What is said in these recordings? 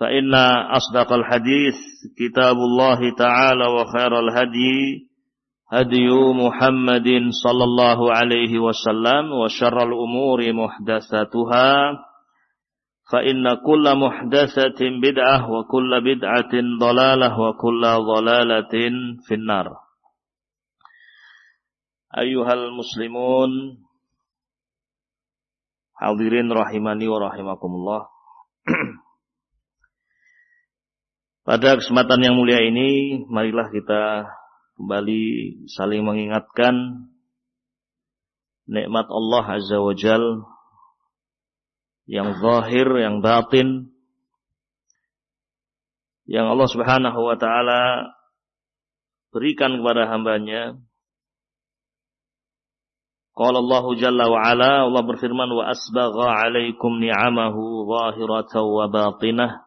فإن أصدق الحديث كتاب الله تعالى وخير الهدي هدي محمد صلى الله عليه وسلم وشر الأمور محدثاتها فإن كل محدثة بدعة وكل بدعة ضلالة وكل ضلالة في النار. أيها المسلمون حاضرين رحمني ورحمكم الله. Pada kesempatan yang mulia ini, marilah kita kembali saling mengingatkan nikmat Allah Azza wa Jal yang zahir, yang batin, yang Allah Subhanahu wa taala berikan kepada hambanya. Qala Allah Jalla wa Ala, Allah berfirman wa asbagha 'alaikum ni'amahu zahiratan wa batinah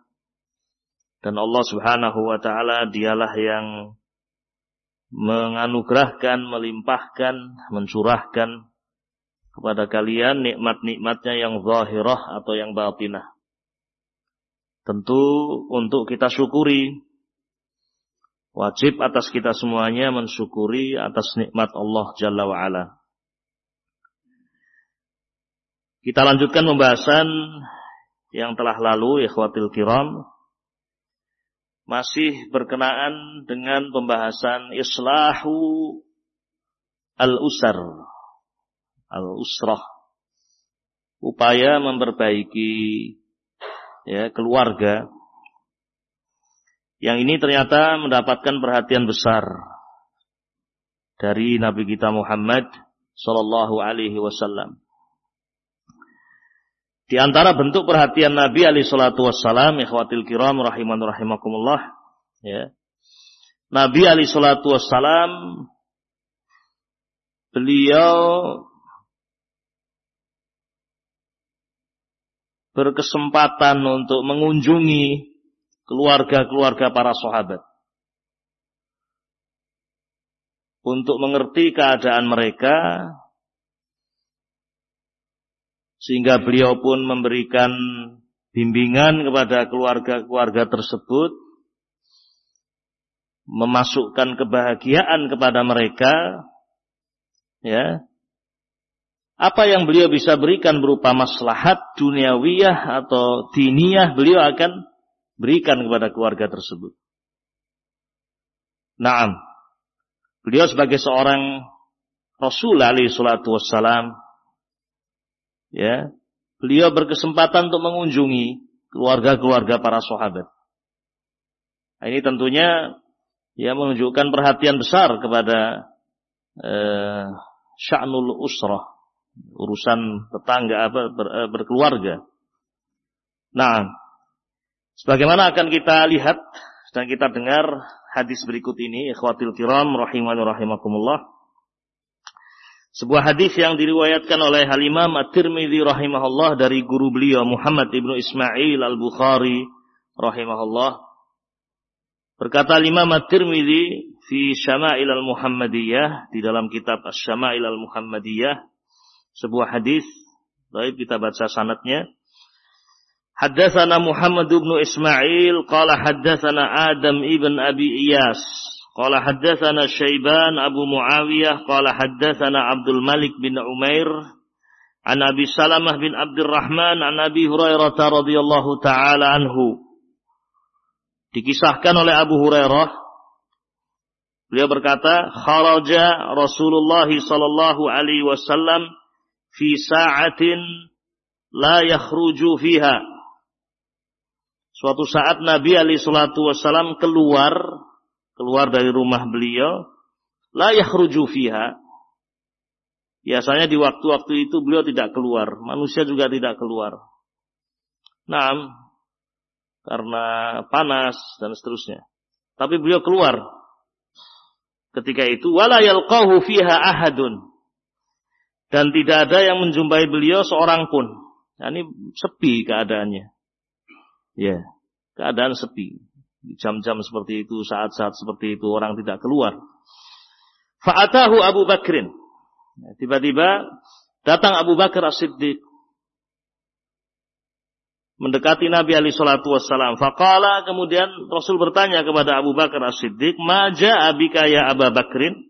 dan Allah Subhanahu wa taala dialah yang menganugerahkan, melimpahkan, mencurahkan kepada kalian nikmat-nikmatnya yang zahirah atau yang batinah. Tentu untuk kita syukuri wajib atas kita semuanya mensyukuri atas nikmat Allah Jalla wa ala. Kita lanjutkan pembahasan yang telah lalu ikhwatil kiram masih berkenaan dengan pembahasan islahu al-usar, al-usrah. Upaya memperbaiki ya keluarga. Yang ini ternyata mendapatkan perhatian besar dari Nabi kita Muhammad sallallahu alaihi wasallam. Di antara bentuk perhatian Nabi alaihi salatu wassalam, ikhwatil kiram rahiman rahimakumullah, ya. Nabi alaihi salatu wassalam beliau berkesempatan untuk mengunjungi keluarga-keluarga para sahabat. Untuk mengerti keadaan mereka, sehingga beliau pun memberikan bimbingan kepada keluarga-keluarga tersebut, memasukkan kebahagiaan kepada mereka, ya. Apa yang beliau bisa berikan berupa maslahat duniawiyah atau diniyah, beliau akan berikan kepada keluarga tersebut. Naam. Beliau sebagai seorang Rasul alaihi salatu wassalam ya, beliau berkesempatan untuk mengunjungi keluarga-keluarga para sahabat. Nah, ini tentunya ya menunjukkan perhatian besar kepada eh, sya'nul usrah, urusan tetangga apa ber, eh, berkeluarga. Nah, sebagaimana akan kita lihat dan kita dengar hadis berikut ini, ikhwatil kiram rahimani rahimakumullah. Sebuah hadis yang diriwayatkan oleh Halimah At-Tirmidzi rahimahullah dari guru beliau Muhammad ibnu Ismail Al-Bukhari rahimahullah. Berkata Imam At-Tirmidzi fi Syama'il Al-Muhammadiyah di dalam kitab Asy-Syama'il Al-Muhammadiyah sebuah hadis Baik, kita baca sanatnya. Haddatsana Muhammad bin Ismail qala haddatsana Adam ibn Abi Iyas qala haddatsana Syaiban Abu Muawiyah qala haddatsana Abdul Malik bin Umair an Abi Salamah bin Abdurrahman an Abi Hurairah radhiyallahu taala anhu. Dikisahkan oleh Abu Hurairah beliau berkata kharaja Rasulullah sallallahu alaihi wasallam fi sa'atin la yakhruju fiha. Suatu saat Nabi Ali Shallallahu Wasallam keluar keluar dari rumah beliau, la yakhruju fiha. Biasanya di waktu-waktu itu beliau tidak keluar, manusia juga tidak keluar. Nah, karena panas dan seterusnya. Tapi beliau keluar. Ketika itu wala yalqahu fiha ahadun. Dan tidak ada yang menjumpai beliau seorang pun. Nah, ini sepi keadaannya. Ya, keadaan sepi. Jam-jam seperti itu, saat-saat seperti itu orang tidak keluar. Fa'atahu Abu Bakrin. Tiba-tiba datang Abu Bakar As-Siddiq mendekati Nabi Ali Shallallahu Wasallam. Fakala kemudian Rasul bertanya kepada Abu Bakar As-Siddiq, Maja abika ya Abu Bakrin.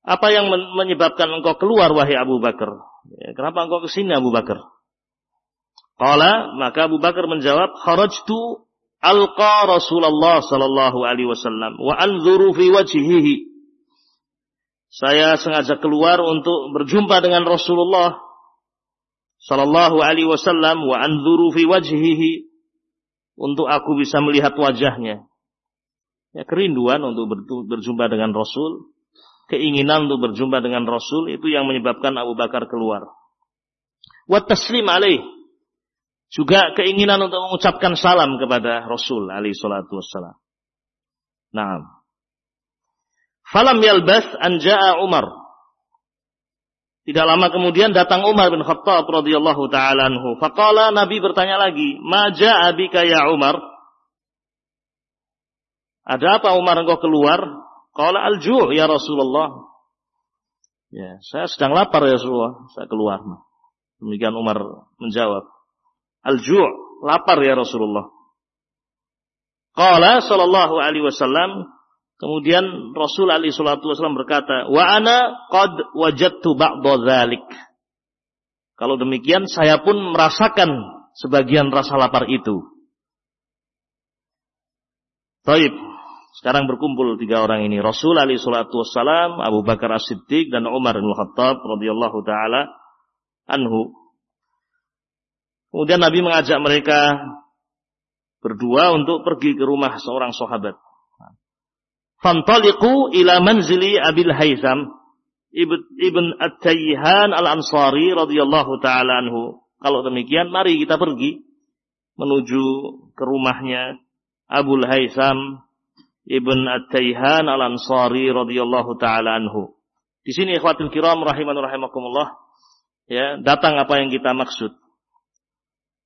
Apa yang menyebabkan engkau keluar wahai Abu Bakar? Ya, kenapa engkau ke sini Abu Bakar? Qala maka Abu Bakar menjawab, "Kharajtu alqa Rasulullah sallallahu alaihi wasallam wa anzuru fi wajhihi." Saya sengaja keluar untuk berjumpa dengan Rasulullah sallallahu alaihi wasallam wa anzuru fi wajhihi untuk aku bisa melihat wajahnya. Ya, kerinduan untuk berjumpa dengan Rasul, keinginan untuk berjumpa dengan Rasul itu yang menyebabkan Abu Bakar keluar. Wa taslim alaih juga keinginan untuk mengucapkan salam kepada Rasul alaihi salatu wassalam. Naam. Falam yalbas anja'a Umar. Tidak lama kemudian datang Umar bin Khattab radhiyallahu taala anhu. Faqala Nabi bertanya lagi, "Ma ja'a bika ya Umar?" Ada apa Umar engkau keluar? Qala al-ju' ya Rasulullah. Ya, saya sedang lapar ya Rasulullah, saya keluar. Demikian Umar menjawab. Al-ju' lapar ya Rasulullah. Qala sallallahu alaihi wasallam kemudian Rasul alaihi salatu wasallam berkata, "Wa ana qad wajadtu ba'dha dzalik." Kalau demikian saya pun merasakan sebagian rasa lapar itu. Taib. Sekarang berkumpul tiga orang ini. Rasul alaihi salatu wassalam, Abu Bakar As-Siddiq dan Umar bin Khattab radhiyallahu taala anhu. Kemudian Nabi mengajak mereka berdua untuk pergi ke rumah seorang sahabat. Fantaliqu ila manzili Abil Haytham Ibn At-Tayyihan Al-Ansari radhiyallahu taala anhu. Kalau demikian mari kita pergi menuju ke rumahnya Abul Haytham Ibn At-Tayyihan Al-Ansari radhiyallahu taala anhu. Di sini ikhwatul kiram rahiman rahimakumullah ya, datang apa yang kita maksud.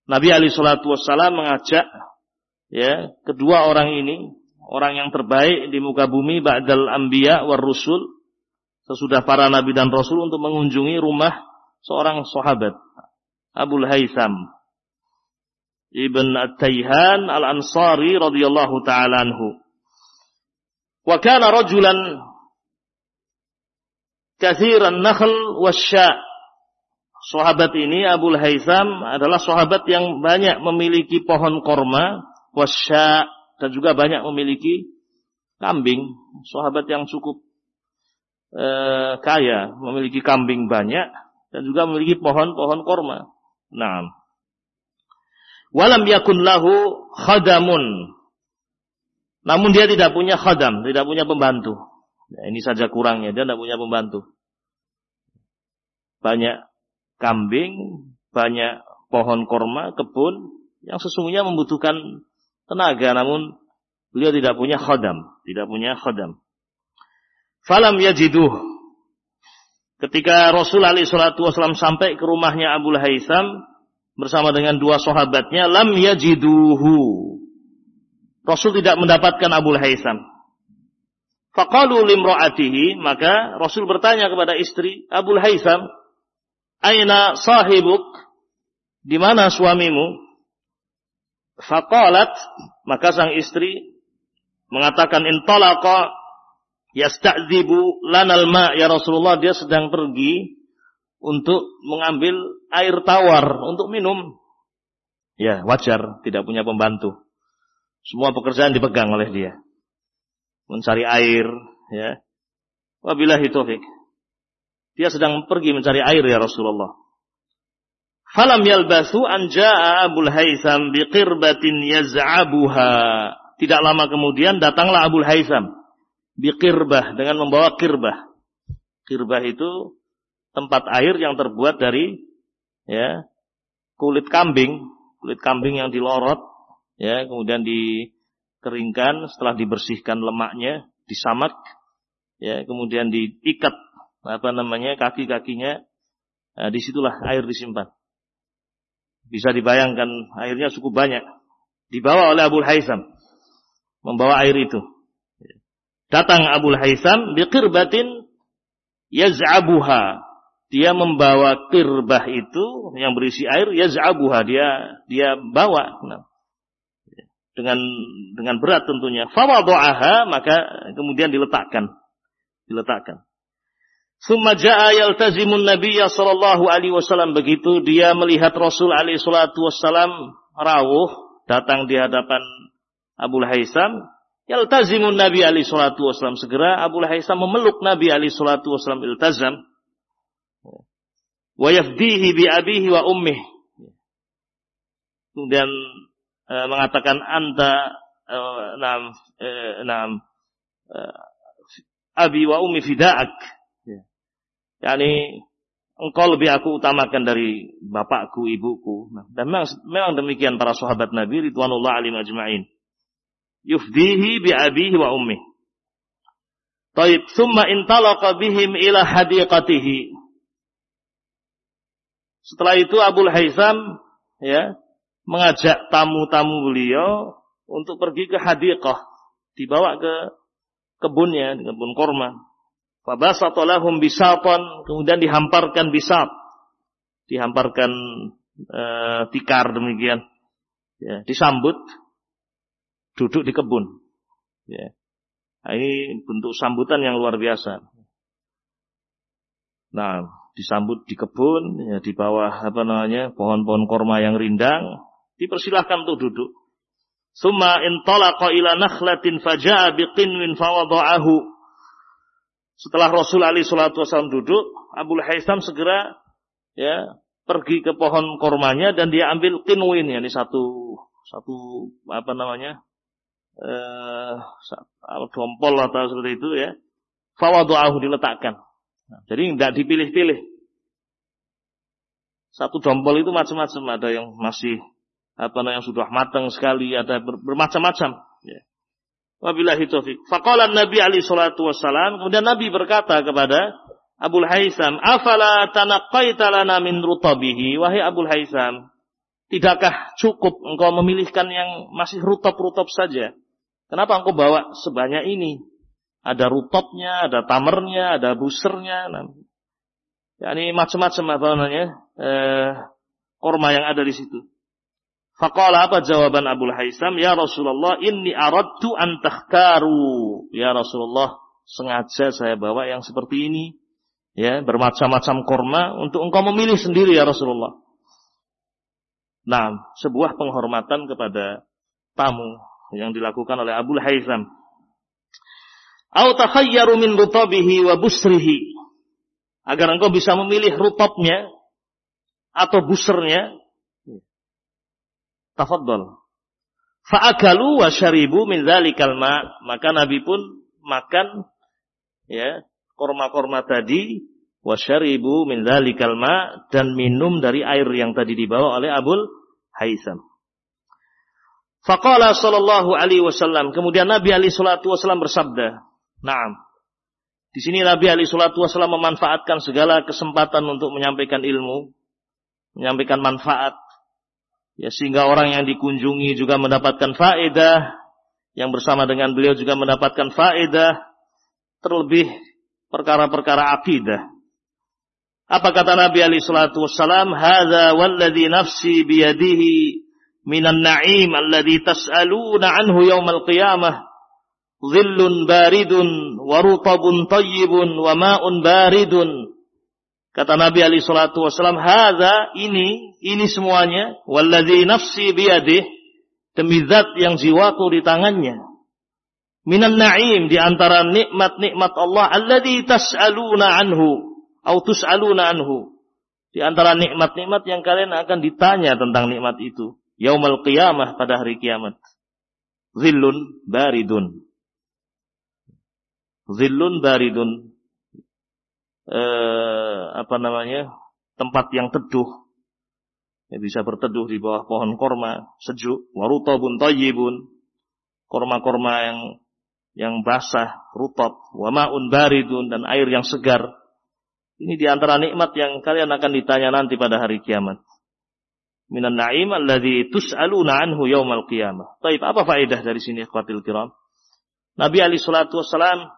Nabi Ali Shallallahu Wasallam mengajak ya kedua orang ini orang yang terbaik di muka bumi ba'dal anbiya war rusul sesudah para nabi dan rasul untuk mengunjungi rumah seorang sahabat Abul Haytham Ibn At-Tayhan Al-Ansari radhiyallahu taala anhu. Wa kana rajulan kathiran nakhl wasya' sahabat ini Abu Haytham adalah sahabat yang banyak memiliki pohon korma, wasya dan juga banyak memiliki kambing. Sahabat yang cukup eh, kaya, memiliki kambing banyak dan juga memiliki pohon-pohon korma. Nah, walam yakun lahu khadamun. Namun dia tidak punya khadam, tidak punya pembantu. Ini saja kurangnya, dia tidak punya pembantu. Banyak kambing, banyak pohon korma, kebun yang sesungguhnya membutuhkan tenaga namun beliau tidak punya khodam, tidak punya khodam. Falam yajiduh. Ketika Rasul Ali Shallallahu Wasallam sampai ke rumahnya Abu Haytham bersama dengan dua sahabatnya, lam yajiduhu. Rasul tidak mendapatkan Abu Haytham. Faqalu limra'atihi, maka Rasul bertanya kepada istri Abu Haytham, Aina sahibuk? Di mana suamimu? Faqalat, maka sang istri mengatakan intalaqa yasta'dzibu lanal ma ya Rasulullah dia sedang pergi untuk mengambil air tawar untuk minum. Ya, wajar tidak punya pembantu. Semua pekerjaan dipegang oleh dia. Mencari air, ya. Wabillahi taufik. Dia sedang pergi mencari air ya Rasulullah. Falam yalbasu an jaa Abul Haisam biqirbatin yaz'abuha. Tidak lama kemudian datanglah Abul Haisam biqirbah dengan membawa kirbah. Kirbah itu tempat air yang terbuat dari ya kulit kambing, kulit kambing yang dilorot ya, kemudian dikeringkan setelah dibersihkan lemaknya, disamak ya, kemudian diikat apa namanya kaki-kakinya. Nah, di situlah air disimpan. Bisa dibayangkan airnya cukup banyak. Dibawa oleh Abu Haisam. Membawa air itu. Datang Abu Haisam biqirbatin yaz'abuha. Dia membawa kirbah itu yang berisi air yaz'abuha. Dia dia bawa. Nah, dengan dengan berat tentunya. Fawadu'aha maka kemudian diletakkan. Diletakkan. Summa ja'a yaltazimun Nabiya sallallahu alaihi wasallam begitu dia melihat Rasul alaihi salatu wasallam rawuh datang di hadapan Abu Haisam Yaltazimun Nabi Ali salatu wasallam segera Abu Haisam memeluk Nabi Ali salatu wasallam iltazam. Wa yafdihi bi abihi wa ummih. Kemudian e, mengatakan anta e, nam e, nam e, abi wa ummi fida'ak. Ya. Yani engkau lebih aku utamakan dari bapakku, ibuku. Nah, dan memang, memang demikian para sahabat Nabi ridwanullah alim ajma'in yufdihi bi abihi wa ummi. Taib, thumma intalaqa bihim ila hadiqatihi. Setelah itu Abu Haisam ya mengajak tamu-tamu beliau untuk pergi ke hadiqah, dibawa ke kebunnya, kebun korma. Fabasatolahum bisatan, kemudian dihamparkan bisat, dihamparkan e, tikar demikian, ya, disambut duduk di kebun. Ya. Nah, ini bentuk sambutan yang luar biasa. Nah, disambut di kebun, ya, di bawah apa namanya pohon-pohon korma yang rindang, dipersilahkan untuk duduk. Summa intalaqa ila nakhlatin faja'a biqinwin fawada'ahu. Setelah Rasul Ali salatu wasallam duduk, Abu Haisam segera ya pergi ke pohon kormanya dan dia ambil kinwin ya ini satu satu apa namanya eh, dompol atau seperti itu ya. Fawadu'ahu diletakkan. Nah, jadi tidak dipilih-pilih. Satu dompol itu macam-macam. Ada yang masih apa yang sudah matang sekali, ada ber, bermacam-macam. Wabillahi taufik. Faqala Nabi Ali salatu wassalam, kemudian Nabi berkata kepada Abul Haisam, "Afala tanaqqaita lana min rutabihi?" Wahai Abul Haisam, tidakkah cukup engkau memilihkan yang masih rutop-rutop saja? Kenapa engkau bawa sebanyak ini? Ada rutopnya, ada tamernya, ada busernya. Nah, ini macam-macam apa namanya eh, korma yang ada di situ. Faqala apa jawaban Abu Haisam? Ya Rasulullah, inni aradtu an takhkaru. Ya Rasulullah, sengaja saya bawa yang seperti ini. Ya, bermacam-macam korma untuk engkau memilih sendiri ya Rasulullah. Nah, sebuah penghormatan kepada tamu yang dilakukan oleh Abu Haizam. Au takhayyaru min rutabihi wa busrihi. Agar engkau bisa memilih rutopnya atau busernya. Tafadhol. Fa'akalu wa syaribu min dzalikal ma. Maka Nabi pun makan ya, korma-korma tadi wa syaribu min dzalikal ma dan minum dari air yang tadi dibawa oleh Abul Haisam. Faqala sallallahu alaihi wasallam. Kemudian Nabi alaihi salatu wasallam bersabda. Naam. Di sini Nabi alaihi salatu wasallam memanfaatkan segala kesempatan untuk menyampaikan ilmu. Menyampaikan manfaat. Ya, sehingga orang yang dikunjungi juga mendapatkan faedah. Yang bersama dengan beliau juga mendapatkan faedah. Terlebih perkara-perkara akidah. Apa kata Nabi alaihi salatu wassalam? Hadza walladhi nafsi biyadihi minan na'im alladhi tas'aluna anhu yaumal qiyamah. Dhillun baridun wa rutabun tayyibun wa ma'un baridun. Kata Nabi alaihi salatu wassalam, "Hadza ini, ini semuanya walladzi nafsi biyadihi demi zat yang jiwaku di tangannya. Minan na'im di antara nikmat-nikmat Allah alladzi tas'aluna anhu au tus'aluna anhu. Di antara nikmat-nikmat yang kalian akan ditanya tentang nikmat itu. Yaumal qiyamah pada hari kiamat. Zillun baridun. Zillun baridun. Eh, apa namanya? Tempat yang teduh. Ya, bisa berteduh di bawah pohon korma sejuk. Warutabun tayyibun. Korma-korma yang yang basah, rutab, wamaun baridun dan air yang segar. Ini di antara nikmat yang kalian akan ditanya nanti pada hari kiamat. Minan na'im alladhi tus'aluna anhu yaumal qiyamah. Taib, apa faedah dari sini ikhwatil kiram? Nabi Ali salatu wassalam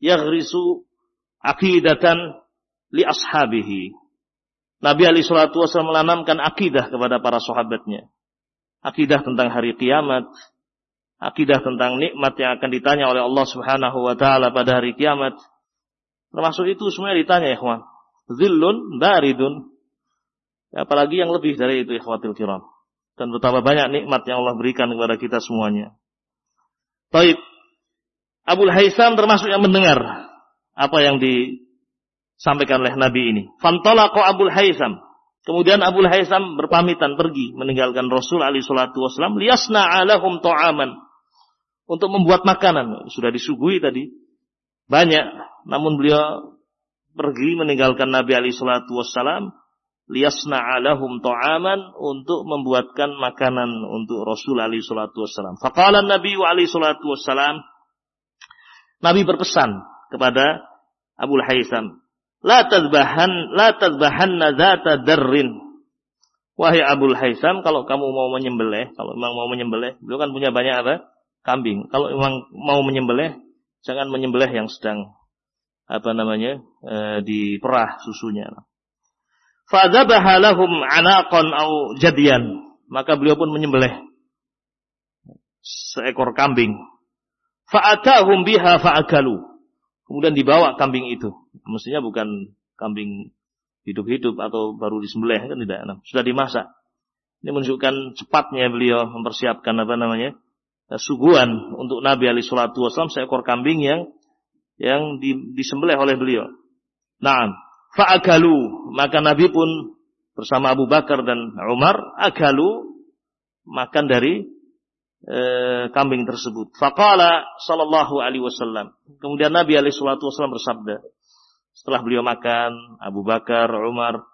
yaghrisu akidatan li ashabihi. Nabi Ali salatu wassalam menanamkan akidah kepada para sahabatnya. Akidah tentang hari kiamat, akidah tentang nikmat yang akan ditanya oleh Allah Subhanahu wa taala pada hari kiamat Termasuk itu semuanya ditanya ikhwan. Zillun baridun. Apalagi yang lebih dari itu ikhwatil kiram. Dan betapa banyak nikmat yang Allah berikan kepada kita semuanya. Taib. Abu Haisam termasuk yang mendengar apa yang disampaikan oleh Nabi ini. Fantolaku Abu Haisam. Kemudian Abu Haisam berpamitan pergi meninggalkan Rasul Ali Shallallahu Wasallam. Liasna alahum to'aman untuk membuat makanan sudah disuguhi tadi banyak namun beliau pergi meninggalkan Nabi Ali Shallallahu Wasallam liasna alahum to'aman untuk membuatkan makanan untuk Rasul Ali Shallallahu Wasallam. Fakalan Nabi Ali Shallallahu Wasallam Nabi berpesan kepada Abu Haisam, La tadbahan, la tadbahan nazata darrin. Wahai Abu Haisam, kalau kamu mau menyembelih, kalau memang mau menyembelih, beliau kan punya banyak apa? Kambing. Kalau memang mau menyembelih, jangan menyembelih yang sedang apa namanya e, diperah susunya. Fadzabaha lahum anaqan au jadian. Maka beliau pun menyembelih seekor kambing. Fa'atahum biha fa'akalu. Kemudian dibawa kambing itu. Mestinya bukan kambing hidup-hidup atau baru disembelih kan tidak. Nah, sudah dimasak. Ini menunjukkan cepatnya beliau mempersiapkan apa namanya suguhan untuk Nabi Ali Shallallahu Wasallam seekor kambing yang yang disembelih oleh beliau. Nah, fa'agalu maka Nabi pun bersama Abu Bakar dan Umar agalu makan dari e, kambing tersebut. Faqala sallallahu alaihi wasallam. Kemudian Nabi alaihi salatu wasallam bersabda setelah beliau makan Abu Bakar, Umar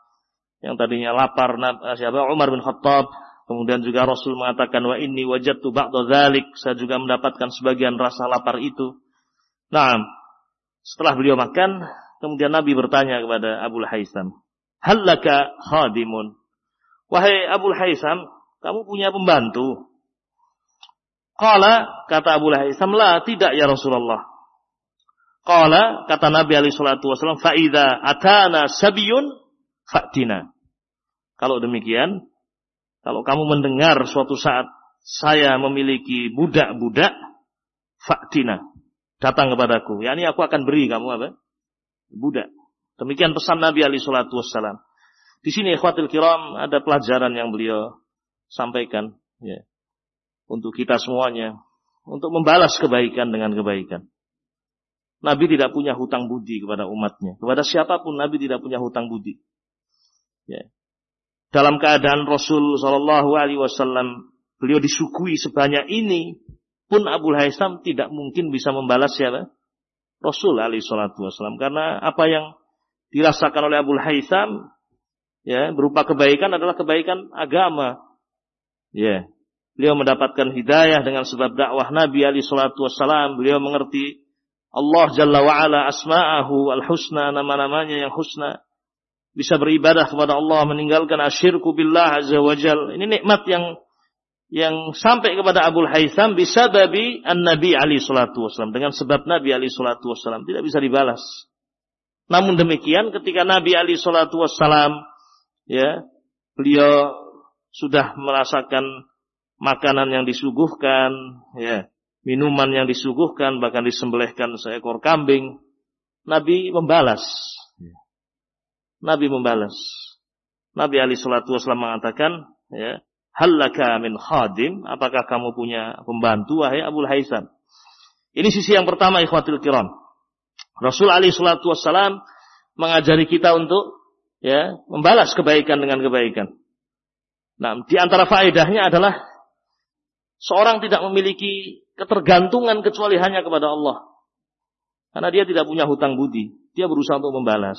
yang tadinya lapar siapa Umar bin Khattab kemudian juga Rasul mengatakan wa inni wajadtu ba'da dzalik saya juga mendapatkan sebagian rasa lapar itu. Nah, setelah beliau makan, kemudian Nabi bertanya kepada Abu Haisam, "Hallaka khadimun?" Wahai Abu Haisam, kamu punya pembantu? Qala kata Abu Haisam, "La, tidak ya Rasulullah." Qala kata Nabi alaihi salatu wasallam, "Fa idza atana sabiyun fa'tina." Kalau demikian, kalau kamu mendengar suatu saat saya memiliki budak-budak, fa'tina datang kepadaku. Yani aku akan beri kamu apa? Budak. Demikian pesan Nabi Ali Shallallahu Wasallam. Di sini ikhwatil kiram ada pelajaran yang beliau sampaikan ya, untuk kita semuanya untuk membalas kebaikan dengan kebaikan. Nabi tidak punya hutang budi kepada umatnya. Kepada siapa pun Nabi tidak punya hutang budi. Ya. Dalam keadaan Rasul Shallallahu Alaihi Wasallam beliau disukui sebanyak ini, pun Abu Haisam tidak mungkin bisa membalas siapa? Rasul alaihi wasallam. Karena apa yang dirasakan oleh Abu Haisam ya berupa kebaikan adalah kebaikan agama. Ya. Beliau mendapatkan hidayah dengan sebab dakwah Nabi alaihi salatu wasallam. Beliau mengerti Allah Jalla wa'ala asma'ahu al-husna, nama-namanya yang husna. Bisa beribadah kepada Allah, meninggalkan asyirku billah azza wajal. Ini nikmat yang yang sampai kepada Abu Haitham bisa babi an Nabi Ali Shallallahu Wasallam dengan sebab Nabi Ali Shallallahu Wasallam tidak bisa dibalas. Namun demikian ketika Nabi Ali Shallallahu Wasallam ya beliau sudah merasakan makanan yang disuguhkan, ya minuman yang disuguhkan, bahkan disembelihkan seekor kambing, Nabi membalas. Nabi membalas. Nabi Ali Shallallahu Wasallam mengatakan, ya, Hallaka min khadim, apakah kamu punya pembantu wahai Abu Haisam? Ini sisi yang pertama ikhwatil kiram. Rasul Ali Shallallahu Wasallam mengajari kita untuk ya membalas kebaikan dengan kebaikan. Nah, di antara faedahnya adalah seorang tidak memiliki ketergantungan kecuali hanya kepada Allah. Karena dia tidak punya hutang budi, dia berusaha untuk membalas.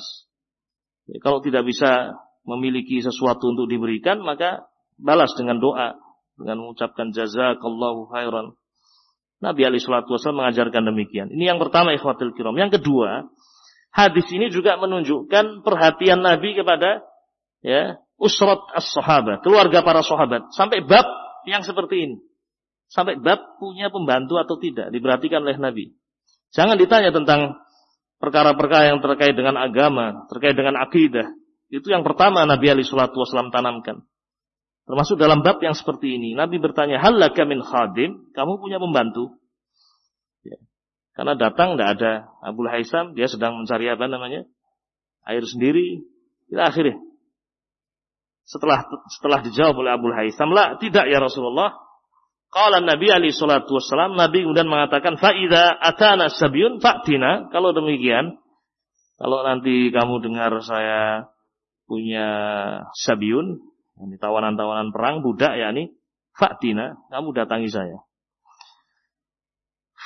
Ya, kalau tidak bisa memiliki sesuatu untuk diberikan, maka balas dengan doa, dengan mengucapkan jazakallahu khairan. Nabi Ali Shallallahu Wasallam mengajarkan demikian. Ini yang pertama ikhwatul kiram. Yang kedua, hadis ini juga menunjukkan perhatian Nabi kepada ya usrat as-sahabat, keluarga para sahabat. Sampai bab yang seperti ini. Sampai bab punya pembantu atau tidak diperhatikan oleh Nabi. Jangan ditanya tentang perkara-perkara yang terkait dengan agama, terkait dengan akidah. Itu yang pertama Nabi Ali Shallallahu Wasallam tanamkan. Termasuk dalam bab yang seperti ini. Nabi bertanya, Halaka min khadim, kamu punya pembantu? Ya. Karena datang tidak ada Abu Haisam, dia sedang mencari apa namanya? Air sendiri. Kita akhirnya. Setelah setelah dijawab oleh Abu Haisam, lah tidak ya Rasulullah. Kalau Nabi Ali Shallallahu Wasallam, Nabi kemudian mengatakan, Faida atana sabiun faktina. Kalau demikian, kalau nanti kamu dengar saya punya sabiun, ini tawanan-tawanan perang budak ya ini. Fa'tina, kamu datangi saya.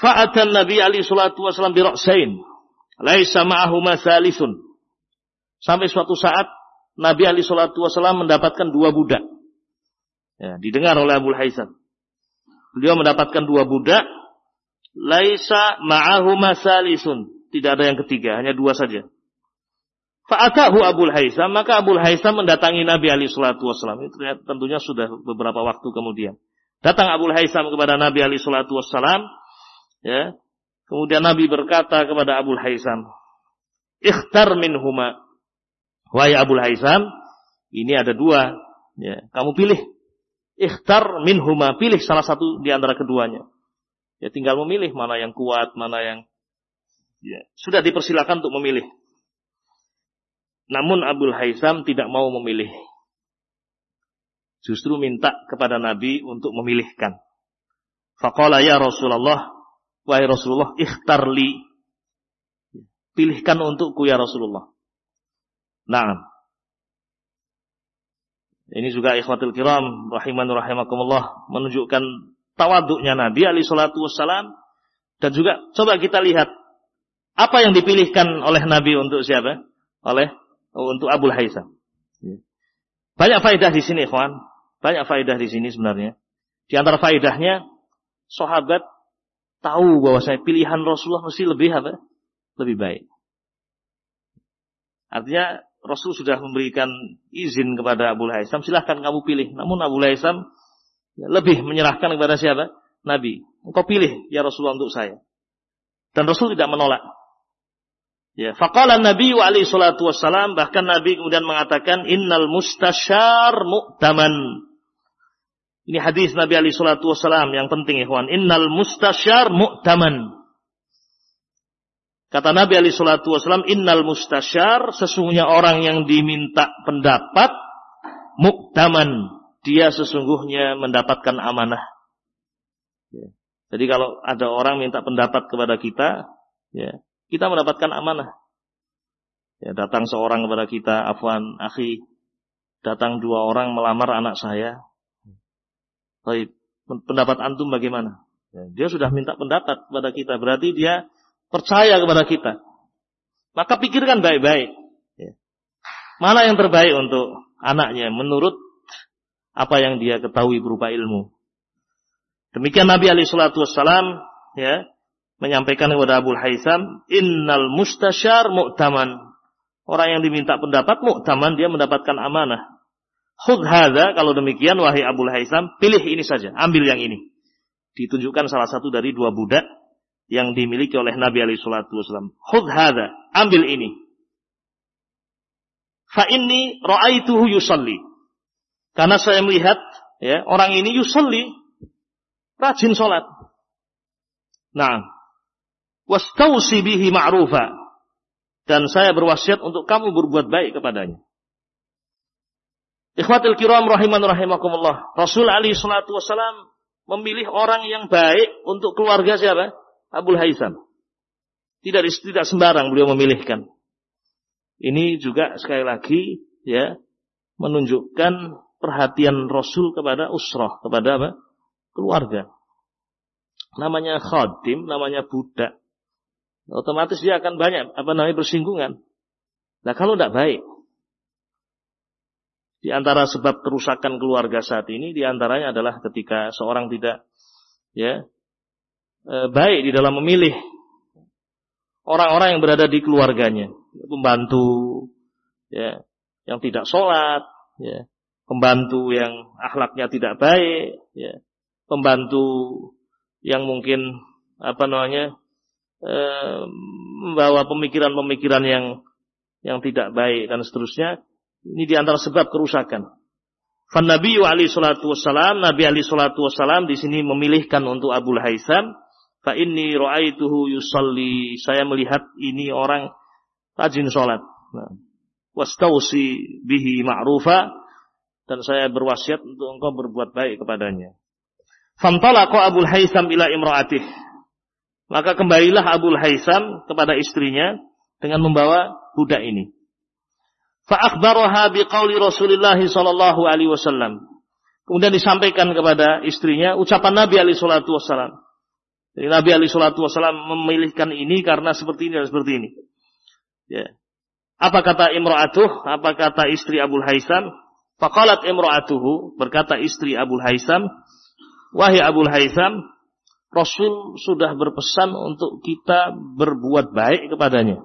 Fa'atan Nabi Ali Shallallahu Wasallam biroksain. Laisa ma'ahu masalisun. Sampai suatu saat Nabi Ali Shallallahu Wasallam mendapatkan dua budak. Ya, didengar oleh Abu Haisam. Beliau mendapatkan dua budak. Laisa ma'ahu masalisun. Tidak ada yang ketiga, hanya dua saja. Fa'atahu Abu Haisam, maka Abu Haisam mendatangi Nabi Ali Shallallahu Wasallam. Itu tentunya sudah beberapa waktu kemudian. Datang Abu Haisam kepada Nabi Ali Shallallahu Wasallam. Ya. Kemudian Nabi berkata kepada Abu Haisam, Ikhtar min huma. Wahai Abu Haisam, ini ada dua. Ya. Kamu pilih. Ikhtar min huma. Pilih salah satu di antara keduanya. Ya tinggal memilih mana yang kuat, mana yang ya. sudah dipersilakan untuk memilih. Namun Abdul Haisam tidak mau memilih. Justru minta kepada Nabi untuk memilihkan. Faqala ya Rasulullah, wahai Rasulullah, ikhtarli. Pilihkan untukku ya Rasulullah. Nah, ini juga ikhwatul kiram rahiman rahimakumullah menunjukkan tawaduknya Nabi alaihi salatu wassalam dan juga coba kita lihat apa yang dipilihkan oleh Nabi untuk siapa? Oleh Oh, untuk Abu Haisam. Ya. Banyak faedah di sini, kawan. Banyak faedah di sini sebenarnya. Di antara faedahnya, sahabat tahu bahwa saya pilihan Rasulullah mesti lebih apa? Lebih baik. Artinya Rasul sudah memberikan izin kepada Abu Haisam, silahkan kamu pilih. Namun Abu Haisam ya, lebih menyerahkan kepada siapa? Nabi. Engkau pilih ya Rasulullah untuk saya. Dan Rasul tidak menolak. Ya, faqala Nabi wa alaihi salatu wassalam bahkan Nabi kemudian mengatakan innal mustasyar mu'taman. Ini hadis Nabi alaihi salatu wassalam yang penting ikhwan. Innal mustasyar mu'taman. Kata Nabi alaihi salatu wassalam, innal mustasyar sesungguhnya orang yang diminta pendapat mu'taman. Dia sesungguhnya mendapatkan amanah. Ya. Jadi kalau ada orang minta pendapat kepada kita, ya, kita mendapatkan amanah. Ya, datang seorang kepada kita, afwan, akhi, datang dua orang melamar anak saya. Baik, pendapat antum bagaimana? Ya, dia sudah minta pendapat kepada kita, berarti dia percaya kepada kita. Maka pikirkan baik-baik. Ya. Mana yang terbaik untuk anaknya menurut apa yang dia ketahui berupa ilmu. Demikian Nabi alaihi salatu wassalam ya, menyampaikan kepada Abu Haisam, "Innal mustasyar mu'taman." Orang yang diminta pendapat mu'taman dia mendapatkan amanah. Khudh kalau demikian wahai Abu Haisam, pilih ini saja, ambil yang ini. Ditunjukkan salah satu dari dua budak yang dimiliki oleh Nabi alaihi salatu wasallam. Khudh hadza, ambil ini. fa inni ra'aituhu yusalli. Karena saya melihat ya, orang ini yusalli rajin salat. Nah, wastausi bihi ma'rufa. Dan saya berwasiat untuk kamu berbuat baik kepadanya. Ikhwatul kiram rahiman rahimakumullah. Rasul Ali salatu wasalam memilih orang yang baik untuk keluarga siapa? Abul Haisam. Tidak tidak sembarang beliau memilihkan. Ini juga sekali lagi ya menunjukkan perhatian Rasul kepada usrah, kepada apa? keluarga. Namanya khadim, namanya budak. Otomatis dia akan banyak apa namanya bersinggungan. Nah kalau tidak baik, di antara sebab kerusakan keluarga saat ini di antaranya adalah ketika seorang tidak ya baik di dalam memilih orang-orang yang berada di keluarganya, pembantu ya yang tidak sholat, ya pembantu yang akhlaknya tidak baik, ya pembantu yang mungkin apa namanya e, membawa pemikiran-pemikiran yang yang tidak baik dan seterusnya ini di antara sebab kerusakan. Fan Nabi Ali salatu wassalam, Nabi Ali salatu wassalam di sini memilihkan untuk Abu Haisam, fa inni ra'aituhu yusalli. Saya melihat ini orang rajin salat. Nah, wastausi bihi ma'rufa dan saya berwasiat untuk engkau berbuat baik kepadanya. Fantalaqa Abu Haisam ila imra'atih. Maka kembalilah Abu Haisam kepada istrinya dengan membawa budak ini. Fa'akhbaraha biqauli Rasulullah sallallahu alaihi wasallam. Kemudian disampaikan kepada istrinya ucapan Nabi alaihi salatu wasallam. Jadi Nabi alaihi salatu wasallam memilihkan ini karena seperti ini dan seperti ini. Ya. Apa kata imra'atuh? Apa kata istri Abu Haisam? Faqalat imra'atuhu, berkata istri Abu Haisam, "Wahai Abu Haisam, Rasul sudah berpesan untuk kita berbuat baik kepadanya."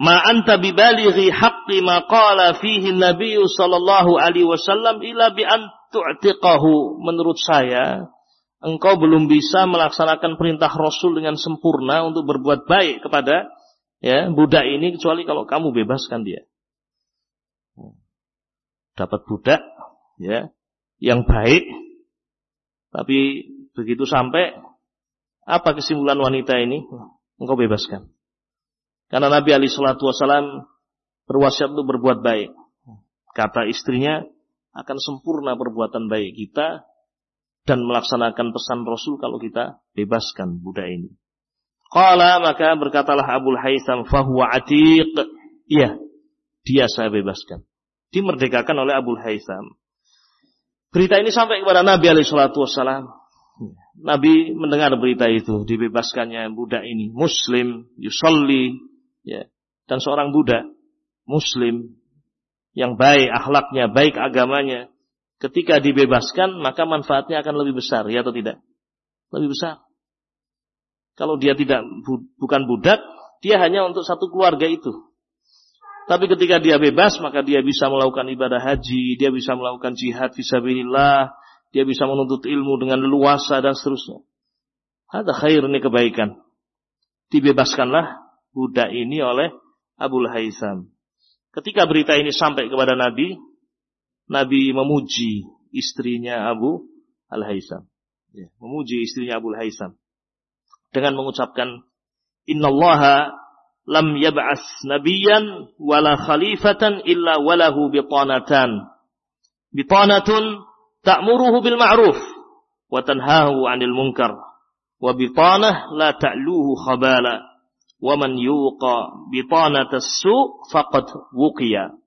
ma anta bibalighi haqqi ma qala fihi Nabi sallallahu alaihi wasallam ila bi an tu'tiqahu menurut saya engkau belum bisa melaksanakan perintah Rasul dengan sempurna untuk berbuat baik kepada ya budak ini kecuali kalau kamu bebaskan dia. Dapat budak ya yang baik tapi begitu sampai apa kesimpulan wanita ini? Engkau bebaskan. Karena Nabi Ali Shallallahu Wasallam berwasiat untuk berbuat baik. Kata istrinya akan sempurna perbuatan baik kita dan melaksanakan pesan Rasul kalau kita bebaskan budak ini. Qala maka berkatalah Abu Haitham fahuwa atiq. Iya, dia saya bebaskan. Dimerdekakan oleh Abu Haitham. Berita ini sampai kepada Nabi alaihi salatu wasallam. Nabi mendengar berita itu, dibebaskannya budak ini, muslim, yusalli, ya dan seorang budak muslim yang baik akhlaknya, baik agamanya, ketika dibebaskan maka manfaatnya akan lebih besar, ya atau tidak? Lebih besar. Kalau dia tidak bukan budak, dia hanya untuk satu keluarga itu. Tapi ketika dia bebas, maka dia bisa melakukan ibadah haji, dia bisa melakukan jihad fisabilillah, dia bisa menuntut ilmu dengan leluasa dan seterusnya. Ada khair ini kebaikan. Dibebaskanlah budak ini oleh Abu Haisam. Ketika berita ini sampai kepada Nabi, Nabi memuji istrinya Abu Al-Haisam. Ya, memuji istrinya Abu Al-Haisam. Dengan mengucapkan, Inna Allah lam yab'as nabiyan wala khalifatan illa walahu bitanatan. Bitanatun ta'muruhu bil ma'ruf wa tanhahu 'anil munkar. Wa bitanah la ta'luhu khabala wa man yuqa bitanatas su faqad wuqiya.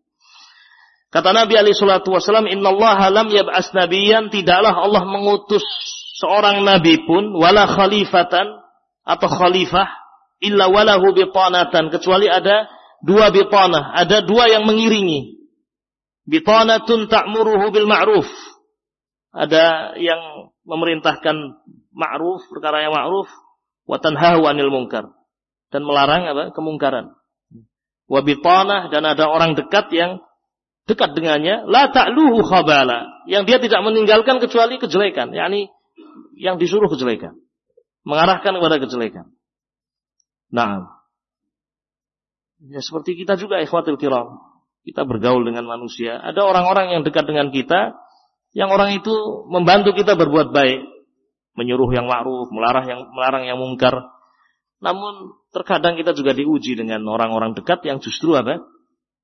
Kata Nabi alaihi salatu wasallam, "Innallaha lam yab'as nabiyan, tidaklah Allah mengutus seorang nabi pun wala khalifatan atau khalifah illa walahu bitanatan kecuali ada dua bitanah, ada dua yang mengiringi. Bitanatun ta'muruhu bil ma'ruf. Ada yang memerintahkan ma'ruf, perkara yang ma'ruf, wa tanhahu 'anil munkar dan melarang apa? kemungkaran. Wabitanah dan ada orang dekat yang dekat dengannya la ta'luhu khabala yang dia tidak meninggalkan kecuali kejelekan, yakni yang disuruh kejelekan, mengarahkan kepada kejelekan. Nah, Ya seperti kita juga ikhwatul kiram. Kita bergaul dengan manusia. Ada orang-orang yang dekat dengan kita, yang orang itu membantu kita berbuat baik, menyuruh yang ma'ruf, melarang yang melarang yang mungkar. Namun terkadang kita juga diuji dengan orang-orang dekat yang justru apa?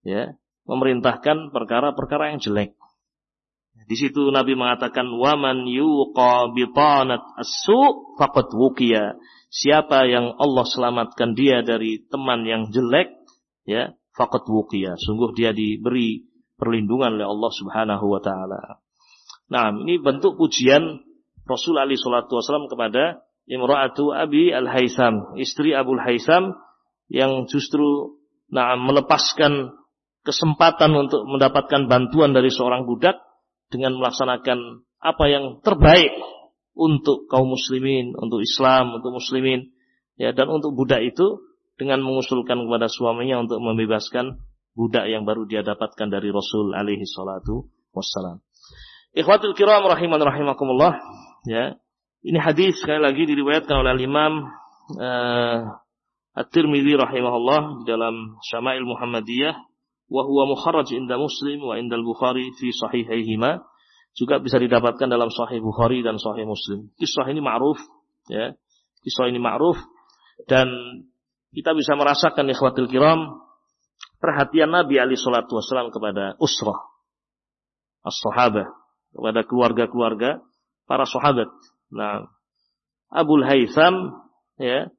Ya, memerintahkan perkara-perkara yang jelek. Di situ Nabi mengatakan waman yuqa bitanat as-su faqad wuqiya. Siapa yang Allah selamatkan dia dari teman yang jelek, ya, faqad wuqiya. Sungguh dia diberi perlindungan oleh Allah Subhanahu wa taala. Nah, ini bentuk pujian Rasul Ali sallallahu wasallam kepada Imra'atu Abi Al-Haisam, istri Abu Al-Haisam yang justru nah melepaskan kesempatan untuk mendapatkan bantuan dari seorang budak dengan melaksanakan apa yang terbaik untuk kaum muslimin, untuk Islam, untuk muslimin, ya dan untuk budak itu dengan mengusulkan kepada suaminya untuk membebaskan budak yang baru dia dapatkan dari Rasul alaihi salatu wassalam. Ikhwatul kiram rahiman rahimakumullah, ya. Ini hadis sekali lagi diriwayatkan oleh Imam uh, At-Tirmidzi rahimahullah dalam Syama'il Muhammadiyah mukharraj inda Muslim wa inda Al-Bukhari fi sahihaihima juga bisa didapatkan dalam Sahih Bukhari dan Sahih Muslim. Kisah ini ma'ruf ya. Kisah ini ma'ruf dan kita bisa merasakan ikhwatil kiram perhatian Nabi Ali salatu wasallam kepada usrah as-sahabah kepada keluarga-keluarga para sahabat. Nah, Abul Haytham ya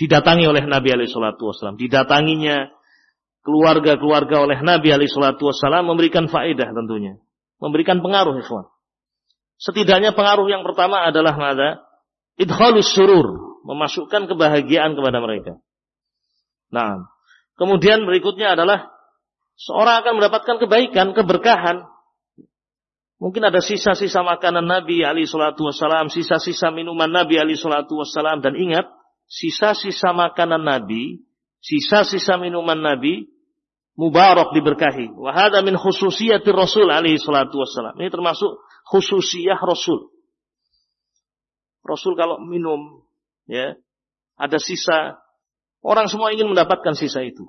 didatangi oleh Nabi Ali salatu wasallam. Didatanginya keluarga-keluarga oleh Nabi alaihi salatu wasallam memberikan faedah tentunya. Memberikan pengaruh ikhwan. Setidaknya pengaruh yang pertama adalah mana? Idkhalus surur, memasukkan kebahagiaan kepada mereka. Nah, kemudian berikutnya adalah seorang akan mendapatkan kebaikan, keberkahan. Mungkin ada sisa-sisa makanan Nabi Ali Shallallahu Wasallam, sisa-sisa minuman Nabi Ali Shallallahu Wasallam, dan ingat, sisa-sisa makanan Nabi, sisa-sisa minuman Nabi mubarak diberkahi. Wahada min khususiyatir Rasul alaihi salatu wassalam. Ini termasuk khususiyah Rasul. Rasul kalau minum, ya, ada sisa, orang semua ingin mendapatkan sisa itu.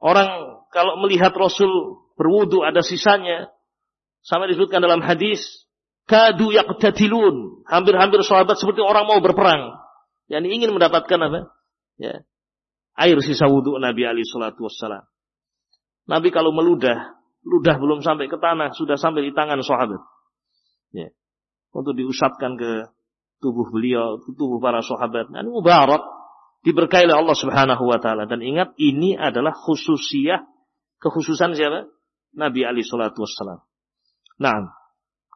Orang kalau melihat Rasul berwudu ada sisanya, sama disebutkan dalam hadis, kadu yaqtatilun, hampir-hampir sahabat seperti orang mau berperang. Yang ingin mendapatkan apa? Ya, air sisa wudhu Nabi Ali Shallallahu Wassalam. Nabi kalau meludah, ludah belum sampai ke tanah, sudah sampai di tangan sahabat. Ya. Untuk diusapkan ke tubuh beliau, tubuh para sahabat. Nah, ini mubarak. Diberkahi oleh Allah Subhanahu wa taala dan ingat ini adalah khususiyah kekhususan siapa? Nabi Ali Shallallahu Wassalam. Nah,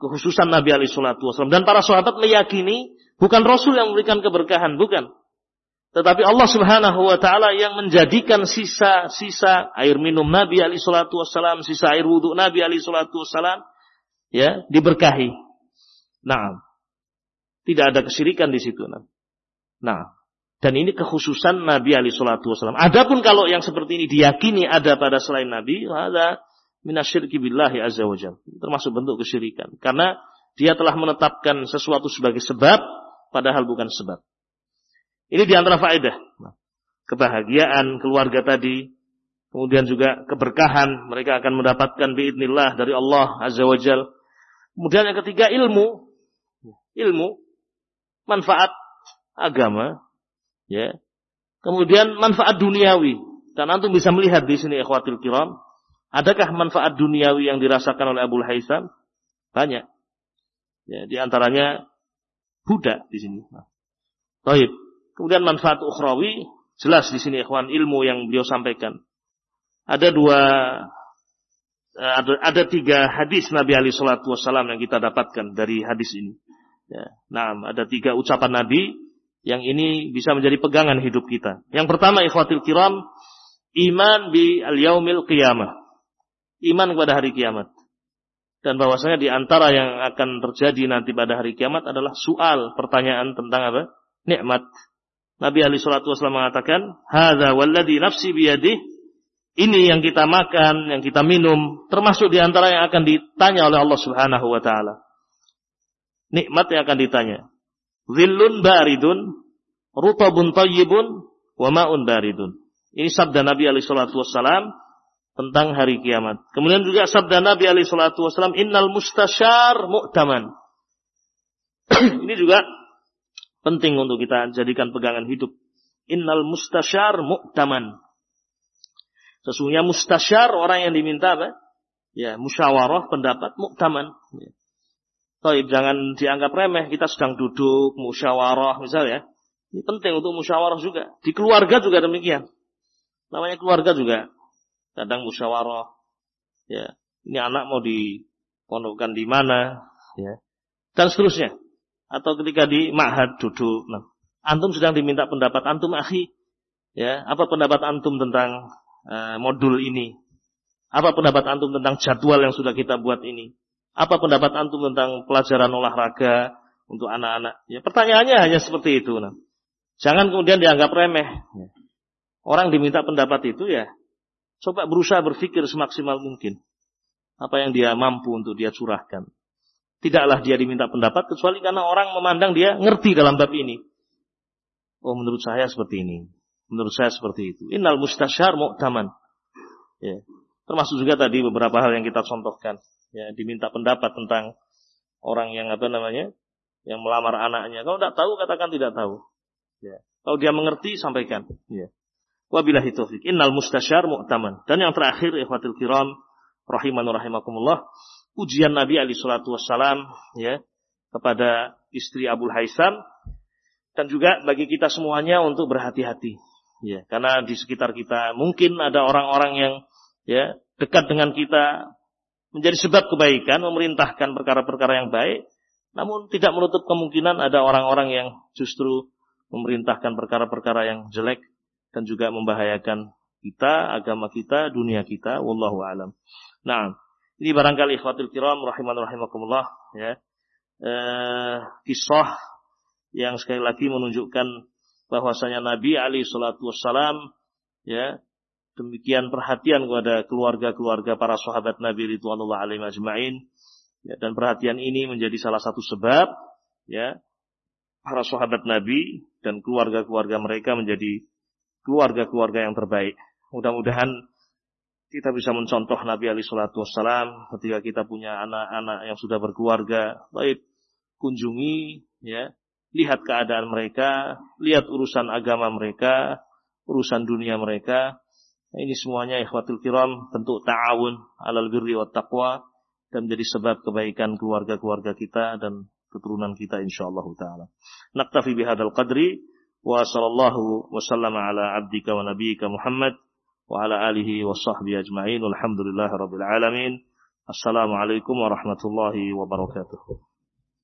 kekhususan Nabi Ali Shallallahu Wassalam dan para sahabat meyakini bukan Rasul yang memberikan keberkahan, bukan. Tetapi Allah Subhanahu wa taala yang menjadikan sisa-sisa air minum Nabi alaihi salatu wasalam, sisa air wudhu Nabi alaihi salatu wasalam ya, diberkahi. Nah, tidak ada kesyirikan di situ. Nah, dan ini kekhususan Nabi alaihi salatu wasalam. Adapun kalau yang seperti ini diyakini ada pada selain Nabi, ada minasyirki billahi azza wajalla. Termasuk bentuk kesyirikan. Karena dia telah menetapkan sesuatu sebagai sebab padahal bukan sebab. Ini di antara faedah. Kebahagiaan keluarga tadi, kemudian juga keberkahan mereka akan mendapatkan biidnillah dari Allah Azza wa Jal. Kemudian yang ketiga ilmu, ilmu, manfaat agama, ya. Kemudian manfaat duniawi. Dan antum bisa melihat di sini ikhwatil kiram, adakah manfaat duniawi yang dirasakan oleh Abu Haisam? Banyak. Ya, di antaranya budak di sini. Nah. Taib. Kemudian manfaat ukhrawi, jelas di sini ikhwan ilmu yang beliau sampaikan. Ada dua eh, ada, ada tiga hadis Nabi Ali Shallallahu Wasallam yang kita dapatkan dari hadis ini. Ya. Nah, ada tiga ucapan Nabi yang ini bisa menjadi pegangan hidup kita. Yang pertama ikhwatil kiram, iman bi al yaumil qiyamah. Iman kepada hari kiamat. Dan bahwasanya di antara yang akan terjadi nanti pada hari kiamat adalah soal pertanyaan tentang apa? Nikmat. Nabi Ali Shallallahu Wasallam mengatakan, "Hada walladhi nafsi biyadih." Ini yang kita makan, yang kita minum, termasuk di antara yang akan ditanya oleh Allah Subhanahu Wa Taala. Nikmat yang akan ditanya. Zillun baridun, rutabun tayyibun, wa ma'un baridun. Ini sabda Nabi alaihi salatu wassalam tentang hari kiamat. Kemudian juga sabda Nabi alaihi salatu wassalam, "Innal mustasyar mu'taman." Ini juga penting untuk kita jadikan pegangan hidup. Innal mustasyar mu'taman. Sesungguhnya mustasyar orang yang diminta apa? Ya, musyawarah pendapat mu'taman. Ya. Taib, jangan dianggap remeh. Kita sedang duduk, musyawarah misalnya. Ini penting untuk musyawarah juga. Di keluarga juga demikian. Namanya keluarga juga. Kadang musyawarah. Ya, ini anak mau dipondokkan di mana, ya. Dan seterusnya. Atau ketika di ma'had duduk. Nah, antum sedang diminta pendapat antum akhi. Ya, apa pendapat antum tentang uh, modul ini? Apa pendapat antum tentang jadwal yang sudah kita buat ini? Apa pendapat antum tentang pelajaran olahraga untuk anak-anak? Ya, pertanyaannya hanya seperti itu. Nah. Jangan kemudian dianggap remeh. Ya. Orang diminta pendapat itu ya, coba berusaha berpikir semaksimal mungkin. Apa yang dia mampu untuk dia curahkan. Tidaklah dia diminta pendapat kecuali karena orang memandang dia ngerti dalam bab ini. Oh menurut saya seperti ini. Menurut saya seperti itu. Innal mustasyar mu'taman. Ya. Termasuk juga tadi beberapa hal yang kita contohkan ya diminta pendapat tentang orang yang apa namanya yang melamar anaknya. Kalau tidak tahu katakan tidak tahu. Ya. Kalau dia mengerti sampaikan. Ya. Wabillahi taufik. Innal mustasyar mu'taman. Dan yang terakhir ikhwatul kiram rahiman rahimakumullah ujian Nabi alaihi salatu wassalam ya kepada istri Abu Haisam. Dan juga bagi kita semuanya untuk berhati-hati ya. Karena di sekitar kita mungkin ada orang-orang yang ya dekat dengan kita menjadi sebab kebaikan, memerintahkan perkara-perkara yang baik, namun tidak menutup kemungkinan ada orang-orang yang justru memerintahkan perkara-perkara yang jelek dan juga membahayakan kita, agama kita, dunia kita, wallahu alam. Nah, ini barangkali ikhwatul kiram rahiman rahimakumullah ya. Eh, kisah yang sekali lagi menunjukkan bahwasanya Nabi Ali salatu wassalam ya demikian perhatian kepada keluarga-keluarga para sahabat Nabi ridwanullah alaihi ajmain ya, dan perhatian ini menjadi salah satu sebab ya para sahabat Nabi dan keluarga-keluarga mereka menjadi keluarga-keluarga yang terbaik. Mudah-mudahan kita bisa mencontoh Nabi Ali Shallallahu Wasallam ketika kita punya anak-anak yang sudah berkeluarga, baik kunjungi, ya, lihat keadaan mereka, lihat urusan agama mereka, urusan dunia mereka, ini semuanya ikhwatul kiram bentuk ta'awun alal birri wa taqwa dan menjadi sebab kebaikan keluarga-keluarga kita dan keturunan kita insyaallah taala. Naktafi bihadzal qadri wa sallallahu wa sallama ala abdika wa nabiyyika Muhammad wa ala alihi wa sahbihi ajma'in walhamdulillahi rabbil alamin. Assalamualaikum warahmatullahi wabarakatuh.